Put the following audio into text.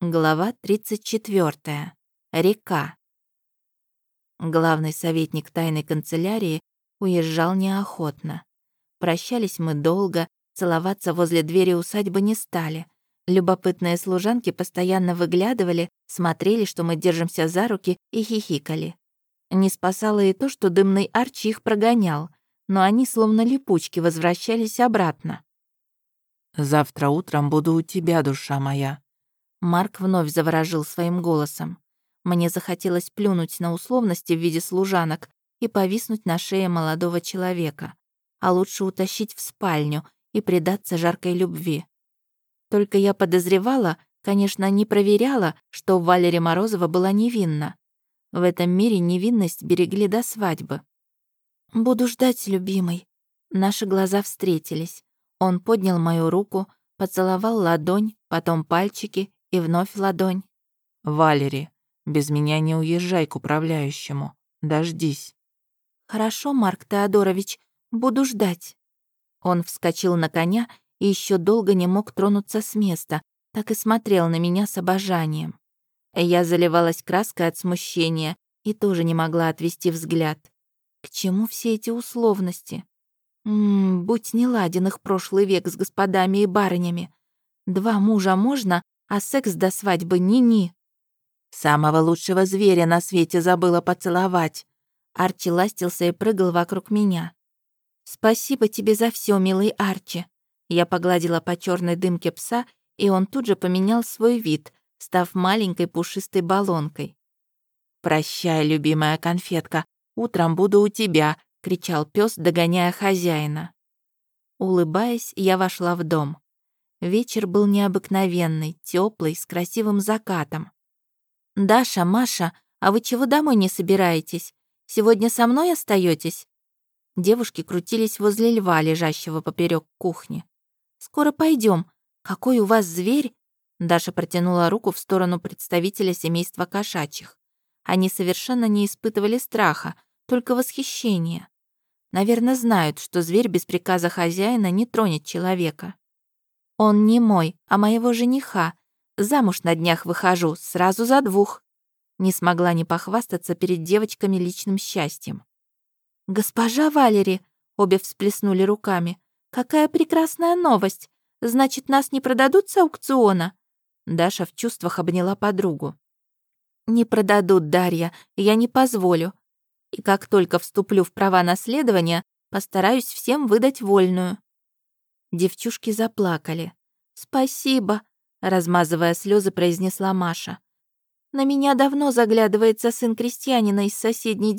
Глава 34. Река. Главный советник тайной канцелярии уезжал неохотно. Прощались мы долго, целоваться возле двери усадьбы не стали. Любопытные служанки постоянно выглядывали, смотрели, что мы держимся за руки и хихикали. Не спасало и то, что дымный Арчи их прогонял, но они словно липучки возвращались обратно. «Завтра утром буду у тебя, душа моя», Марк вновь заворожил своим голосом. Мне захотелось плюнуть на условности в виде служанок и повиснуть на шее молодого человека, а лучше утащить в спальню и предаться жаркой любви. Только я подозревала, конечно, не проверяла, что Валерия Морозова была невинна. В этом мире невинность берегли до свадьбы. «Буду ждать, любимый». Наши глаза встретились. Он поднял мою руку, поцеловал ладонь, потом пальчики и вновь ладонь. «Валери, без меня не уезжай к управляющему. Дождись». «Хорошо, Марк Теодорович, буду ждать». Он вскочил на коня и еще долго не мог тронуться с места, так и смотрел на меня с обожанием. Я заливалась краской от смущения и тоже не могла отвести взгляд. К чему все эти условности? Ммм, будь неладен их прошлый век с господами и барынями. Два мужа можно, а секс до свадьбы ни-ни. Самого лучшего зверя на свете забыла поцеловать. Арчи ластился и прыгал вокруг меня. «Спасибо тебе за все, милый Арчи». Я погладила по черной дымке пса, и он тут же поменял свой вид, став маленькой пушистой баллонкой. «Прощай, любимая конфетка, утром буду у тебя», — кричал пес, догоняя хозяина. Улыбаясь, я вошла в дом. Вечер был необыкновенный, теплый, с красивым закатом. «Даша, Маша, а вы чего домой не собираетесь? Сегодня со мной остаетесь? Девушки крутились возле льва, лежащего поперек кухни. «Скоро пойдем. Какой у вас зверь?» Даша протянула руку в сторону представителя семейства кошачьих. Они совершенно не испытывали страха, только восхищение. Наверное, знают, что зверь без приказа хозяина не тронет человека. Он не мой, а моего жениха. Замуж на днях выхожу, сразу за двух. Не смогла не похвастаться перед девочками личным счастьем. «Госпожа Валери!» — обе всплеснули руками. «Какая прекрасная новость! Значит, нас не продадут с аукциона?» Даша в чувствах обняла подругу. «Не продадут, Дарья, я не позволю. И как только вступлю в права наследования, постараюсь всем выдать вольную». Девчушки заплакали. «Спасибо», — размазывая слезы, произнесла Маша. «На меня давно заглядывается сын крестьянина из соседней